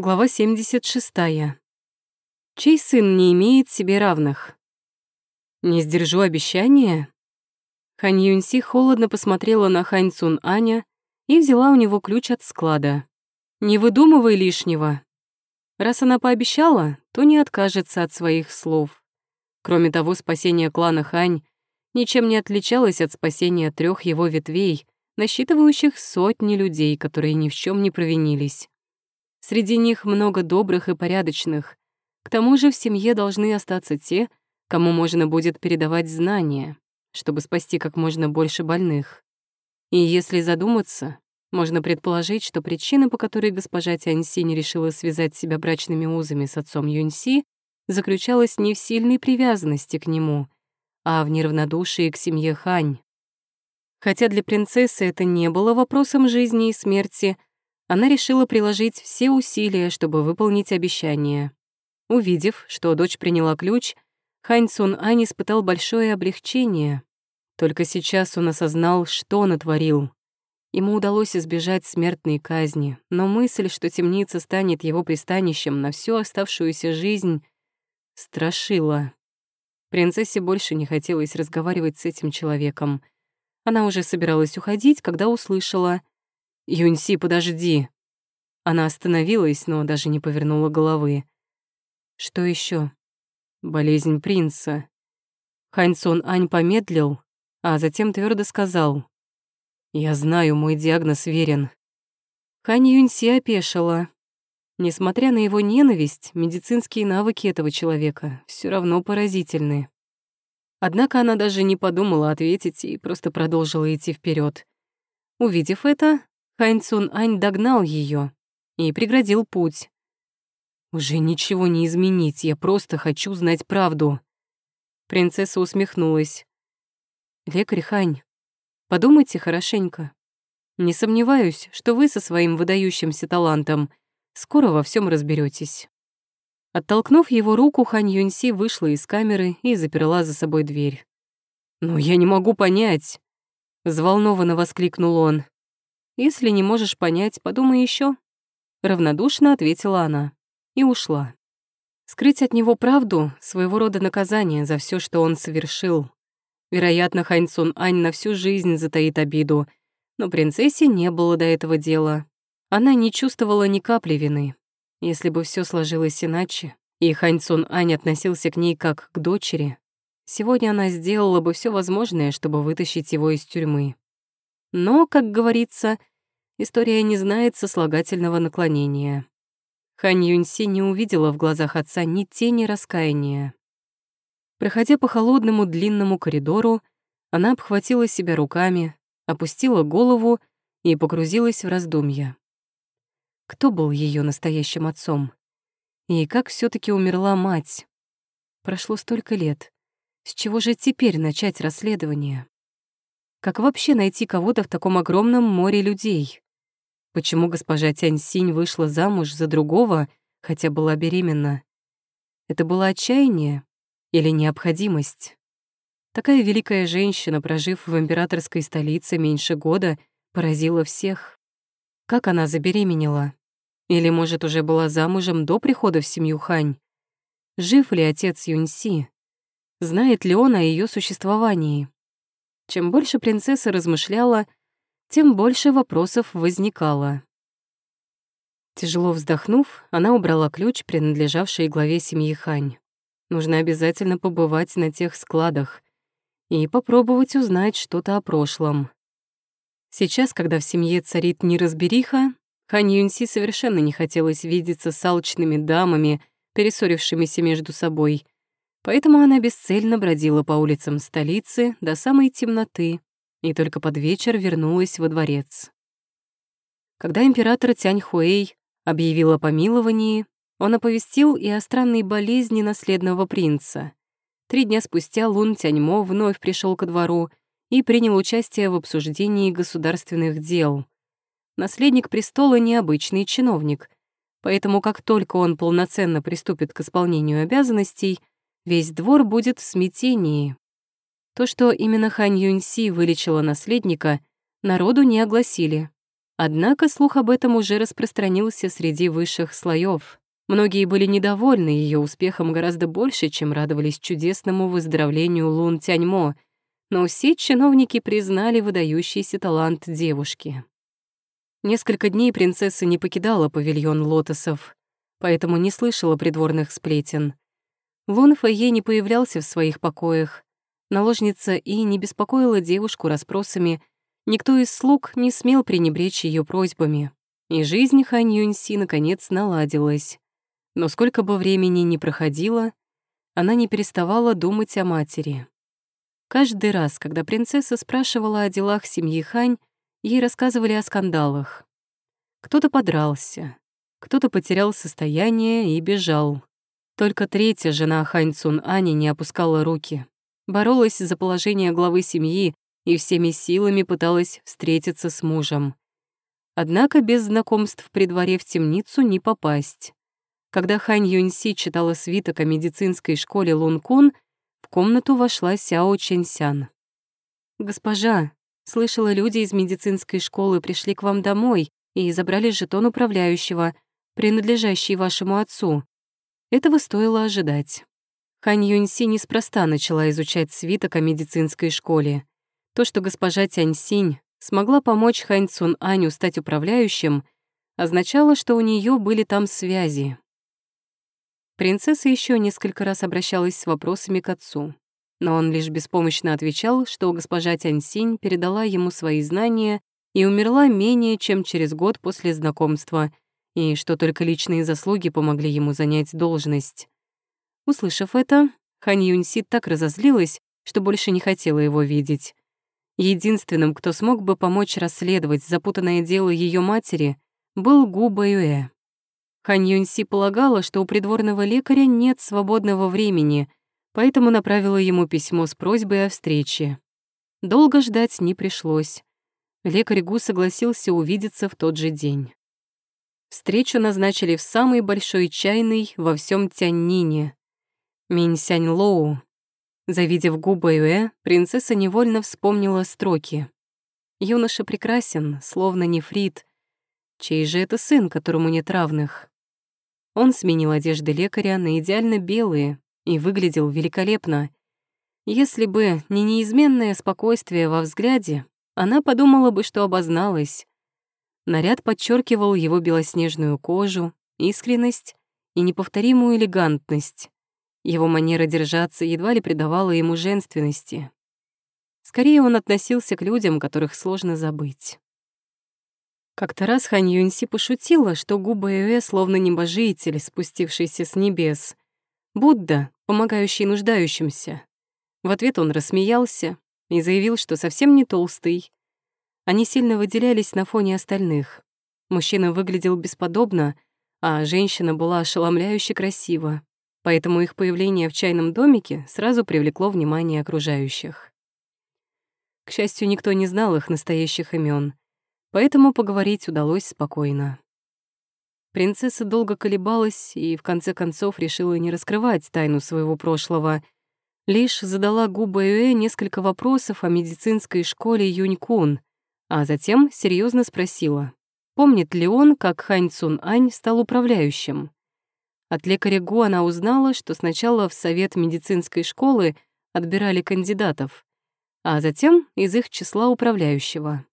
Глава 76. Чей сын не имеет себе равных? Не сдержу обещания? Хань Юньси холодно посмотрела на Хань Цун Аня и взяла у него ключ от склада. Не выдумывай лишнего. Раз она пообещала, то не откажется от своих слов. Кроме того, спасение клана Хань ничем не отличалось от спасения трех его ветвей, насчитывающих сотни людей, которые ни в чем не провинились. Среди них много добрых и порядочных. К тому же в семье должны остаться те, кому можно будет передавать знания, чтобы спасти как можно больше больных. И если задуматься, можно предположить, что причина, по которой госпожа Тяньси не решила связать себя брачными узами с отцом Юньси, заключалась не в сильной привязанности к нему, а в неравнодушии к семье Хань. Хотя для принцессы это не было вопросом жизни и смерти, она решила приложить все усилия, чтобы выполнить обещание. Увидев, что дочь приняла ключ, Хань Цун Ань испытал большое облегчение. Только сейчас он осознал, что натворил. Ему удалось избежать смертной казни, но мысль, что темница станет его пристанищем на всю оставшуюся жизнь, страшила. Принцессе больше не хотелось разговаривать с этим человеком. Она уже собиралась уходить, когда услышала — «Юньси, подожди!» Она остановилась, но даже не повернула головы. «Что еще? «Болезнь принца». Ханьсон Ань помедлил, а затем твердо сказал. «Я знаю, мой диагноз верен». Хань Юньси опешила. Несмотря на его ненависть, медицинские навыки этого человека все равно поразительны. Однако она даже не подумала ответить и просто продолжила идти вперед. Увидев это, Хань Цун Ань догнал ее и преградил путь. «Уже ничего не изменить, я просто хочу знать правду». Принцесса усмехнулась. «Лекарь Хань, подумайте хорошенько. Не сомневаюсь, что вы со своим выдающимся талантом скоро во всем разберетесь. Оттолкнув его руку, Хань Юньси вышла из камеры и заперла за собой дверь. «Но я не могу понять!» — взволнованно воскликнул он. Если не можешь понять, подумай еще. Равнодушно ответила она и ушла. Скрыть от него правду — своего рода наказание за все, что он совершил. Вероятно, Хань Цун Ань на всю жизнь затаит обиду, но принцессе не было до этого дела. Она не чувствовала ни капли вины. Если бы все сложилось иначе, и Хань Цун Ань относился к ней как к дочери, сегодня она сделала бы все возможное, чтобы вытащить его из тюрьмы. Но, как говорится, история не знает сослагательного наклонения. Хань Юньси не увидела в глазах отца ни тени раскаяния. Проходя по холодному длинному коридору, она обхватила себя руками, опустила голову и погрузилась в раздумья. Кто был ее настоящим отцом? И как все таки умерла мать? Прошло столько лет. С чего же теперь начать расследование? Как вообще найти кого-то в таком огромном море людей? Почему госпожа Тянь-Синь вышла замуж за другого, хотя была беременна? Это было отчаяние или необходимость? Такая великая женщина, прожив в императорской столице меньше года, поразила всех. Как она забеременела? Или, может, уже была замужем до прихода в семью Хань? Жив ли отец Юньси? Знает ли он о ее существовании? Чем больше принцесса размышляла, тем больше вопросов возникало. Тяжело вздохнув, она убрала ключ, принадлежавший главе семьи Хань. Нужно обязательно побывать на тех складах и попробовать узнать что-то о прошлом. Сейчас, когда в семье царит неразбериха, Хань Юньси совершенно не хотелось видеться с алчными дамами, перессорившимися между собой — Поэтому она бесцельно бродила по улицам столицы до самой темноты и только под вечер вернулась во дворец. Когда император Тянь Хуэй объявил о помиловании, он оповестил и о странной болезни наследного принца. Три дня спустя Лун Тяньмо вновь пришел ко двору и принял участие в обсуждении государственных дел. Наследник престола — необычный чиновник, поэтому как только он полноценно приступит к исполнению обязанностей — Весь двор будет в смятении. То, что именно Хань Юньси вылечила наследника, народу не огласили. Однако слух об этом уже распространился среди высших слоев. Многие были недовольны ее успехом гораздо больше, чем радовались чудесному выздоровлению Лун Тяньмо, но все чиновники признали выдающийся талант девушки. Несколько дней принцесса не покидала павильон лотосов, поэтому не слышала придворных сплетен. Лун Фэйе не появлялся в своих покоях. Наложница и не беспокоила девушку расспросами, никто из слуг не смел пренебречь ее просьбами, и жизнь Хань Юньси наконец наладилась. Но сколько бы времени ни проходило, она не переставала думать о матери. Каждый раз, когда принцесса спрашивала о делах семьи Хань, ей рассказывали о скандалах. Кто-то подрался, кто-то потерял состояние и бежал. Только третья жена Хань Цун Ани не опускала руки, боролась за положение главы семьи и всеми силами пыталась встретиться с мужем. Однако без знакомств при дворе в темницу не попасть. Когда Хань Юньси читала свиток о медицинской школе Лун Кун, в комнату вошла Сяо Чэньсян. «Госпожа, слышала, люди из медицинской школы пришли к вам домой и забрали жетон управляющего, принадлежащий вашему отцу. Этого стоило ожидать. Хань Юньси неспроста начала изучать свиток о медицинской школе. То, что госпожа Тяньсинь смогла помочь Хань Цун Аню стать управляющим, означало, что у нее были там связи. Принцесса еще несколько раз обращалась с вопросами к отцу, но он лишь беспомощно отвечал, что госпожа Тяньсинь передала ему свои знания и умерла менее чем через год после знакомства, и что только личные заслуги помогли ему занять должность. Услышав это, Хань Юньси так разозлилась, что больше не хотела его видеть. Единственным, кто смог бы помочь расследовать запутанное дело ее матери, был Гу Баюэ. Хань Юньси полагала, что у придворного лекаря нет свободного времени, поэтому направила ему письмо с просьбой о встрече. Долго ждать не пришлось лекарь Гу согласился увидеться в тот же день. Встречу назначили в самой большой чайной во всем Тяньнине. Минь-Сянь Лоу. Завидев Гу Бэюэ, принцесса невольно вспомнила строки. «Юноша прекрасен, словно нефрит. Чей же это сын, которому нет равных?» Он сменил одежды лекаря на идеально белые и выглядел великолепно. Если бы не неизменное спокойствие во взгляде, она подумала бы, что обозналась. Наряд подчеркивал его белоснежную кожу, искренность и неповторимую элегантность. Его манера держаться едва ли придавала ему женственности. Скорее он относился к людям, которых сложно забыть. Как-то раз Хань Юньси пошутила, что губы Эве словно небожитель, спустившийся с небес. Будда, помогающий нуждающимся. В ответ он рассмеялся, и заявил, что совсем не толстый. Они сильно выделялись на фоне остальных. Мужчина выглядел бесподобно, а женщина была ошеломляюще красива, поэтому их появление в чайном домике сразу привлекло внимание окружающих. К счастью, никто не знал их настоящих имен, поэтому поговорить удалось спокойно. Принцесса долго колебалась и в конце концов решила не раскрывать тайну своего прошлого — лишь задала Гу Бэюэ несколько вопросов о медицинской школе Юнькун, а затем серьезно спросила, помнит ли он, как Хань Цун Ань стал управляющим. От лекаря Гу она узнала, что сначала в совет медицинской школы отбирали кандидатов, а затем из их числа управляющего.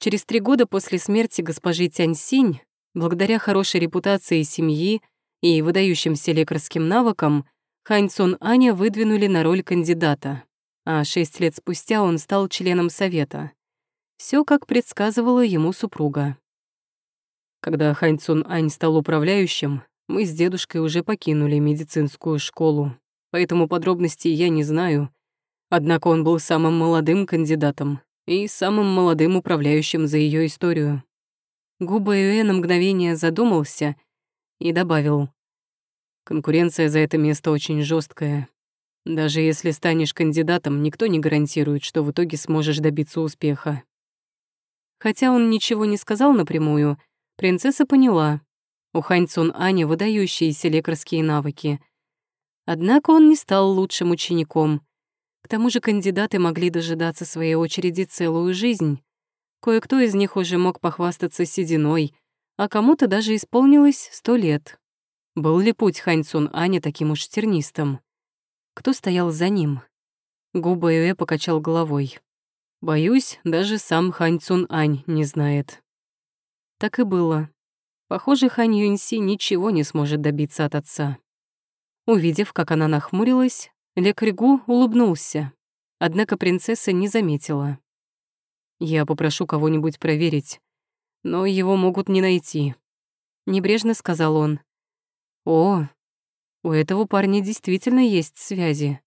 Через три года после смерти госпожи Тяньсинь, благодаря хорошей репутации семьи и выдающимся лекарским навыкам, Хань Цун Аня выдвинули на роль кандидата, а шесть лет спустя он стал членом совета. Все как предсказывала ему супруга. Когда Хань Цун Ань стал управляющим, мы с дедушкой уже покинули медицинскую школу, поэтому подробностей я не знаю. Однако он был самым молодым кандидатом и самым молодым управляющим за ее историю. Губа Юэ на мгновение задумался и добавил. Конкуренция за это место очень жесткая. Даже если станешь кандидатом, никто не гарантирует, что в итоге сможешь добиться успеха. Хотя он ничего не сказал напрямую, принцесса поняла. У Хань Цун Аня выдающиеся лекарские навыки. Однако он не стал лучшим учеником. К тому же кандидаты могли дожидаться своей очереди целую жизнь. Кое-кто из них уже мог похвастаться сединой, а кому-то даже исполнилось сто лет. Был ли путь Хань Цун Аня таким уж тернистым? Кто стоял за ним? Губа Юэ покачал головой. Боюсь, даже сам Хань Цун Ань не знает. Так и было. Похоже, Хань Юньси ничего не сможет добиться от отца. Увидев, как она нахмурилась, лекарь Гу улыбнулся. Однако принцесса не заметила. «Я попрошу кого-нибудь проверить, но его могут не найти», — небрежно сказал он. «О, у этого парня действительно есть связи».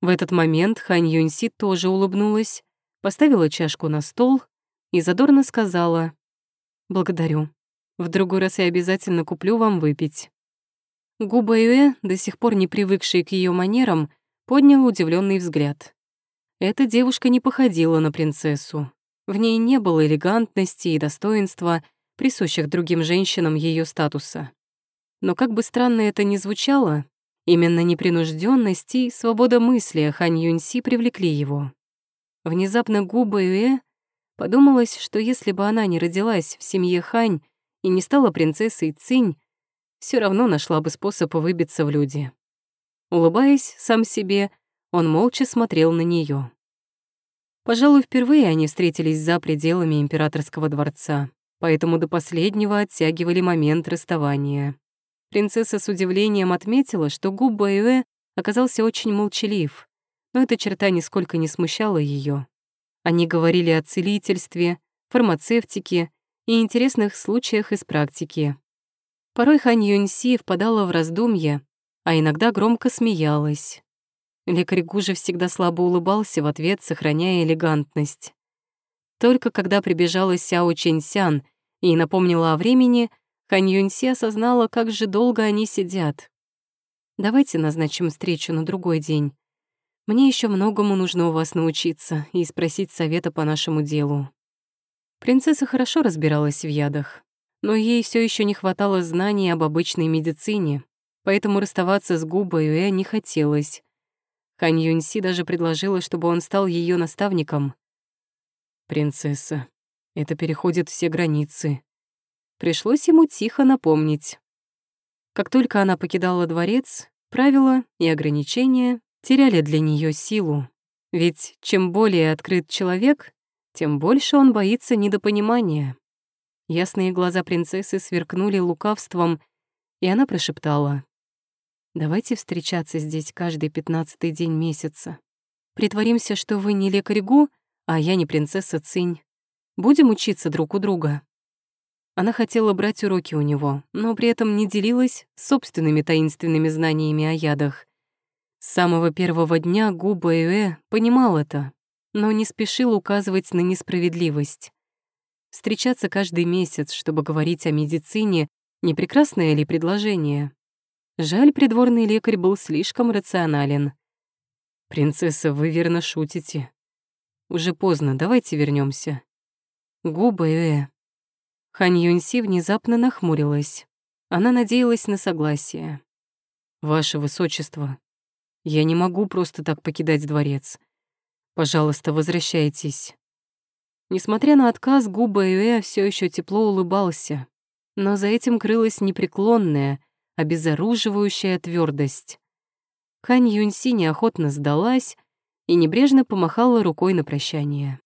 В этот момент Хань Юньси тоже улыбнулась, поставила чашку на стол и задорно сказала «Благодарю. В другой раз я обязательно куплю вам выпить». Губа Юэ, до сих пор не привыкший к ее манерам, поднял удивленный взгляд. Эта девушка не походила на принцессу. В ней не было элегантности и достоинства, присущих другим женщинам ее статуса. Но как бы странно это ни звучало, именно непринужденность и свобода мысли Хань Юньси привлекли его. Внезапно губа Юэ подумалось, что если бы она не родилась в семье Хань и не стала принцессой Цинь, все равно нашла бы способ выбиться в люди. Улыбаясь сам себе, он молча смотрел на нее. Пожалуй, впервые они встретились за пределами императорского дворца, поэтому до последнего оттягивали момент расставания. Принцесса с удивлением отметила, что Губ Баюэ оказался очень молчалив, но эта черта нисколько не смущала ее. Они говорили о целительстве, фармацевтике и интересных случаях из практики. Порой Хань Юньси впадала в раздумья, а иногда громко смеялась. Лекарь Гужа всегда слабо улыбался в ответ, сохраняя элегантность. Только когда прибежала Сяо Чэньсян и напомнила о времени, Хань Юньси осознала, как же долго они сидят. «Давайте назначим встречу на другой день. Мне еще многому нужно у вас научиться и спросить совета по нашему делу». Принцесса хорошо разбиралась в ядах, но ей все еще не хватало знаний об обычной медицине, поэтому расставаться с Губой Юэ не хотелось. Хань Юньси даже предложила, чтобы он стал ее наставником. «Принцесса, это переходит все границы». Пришлось ему тихо напомнить. Как только она покидала дворец, правила и ограничения теряли для нее силу. Ведь чем более открыт человек, тем больше он боится недопонимания. Ясные глаза принцессы сверкнули лукавством, и она прошептала. Давайте встречаться здесь каждый пятнадцатый день месяца. Притворимся, что вы не лекарь Гу, а я не принцесса Цинь. Будем учиться друг у друга». Она хотела брать уроки у него, но при этом не делилась собственными таинственными знаниями о ядах. С самого первого дня Гу Бэюэ понимал это, но не спешил указывать на несправедливость. Встречаться каждый месяц, чтобы говорить о медицине, не прекрасное ли предложение? Жаль, придворный лекарь был слишком рационален. «Принцесса, вы верно шутите. Уже поздно, давайте вернемся. Губы Э. Хань Юньси внезапно нахмурилась. Она надеялась на согласие. «Ваше Высочество, я не могу просто так покидать дворец. Пожалуйста, возвращайтесь». Несмотря на отказ, Губа Юэ все еще тепло улыбался, но за этим крылась непреклонная, обезоруживающая твердость. Хань Юньси неохотно сдалась и небрежно помахала рукой на прощание.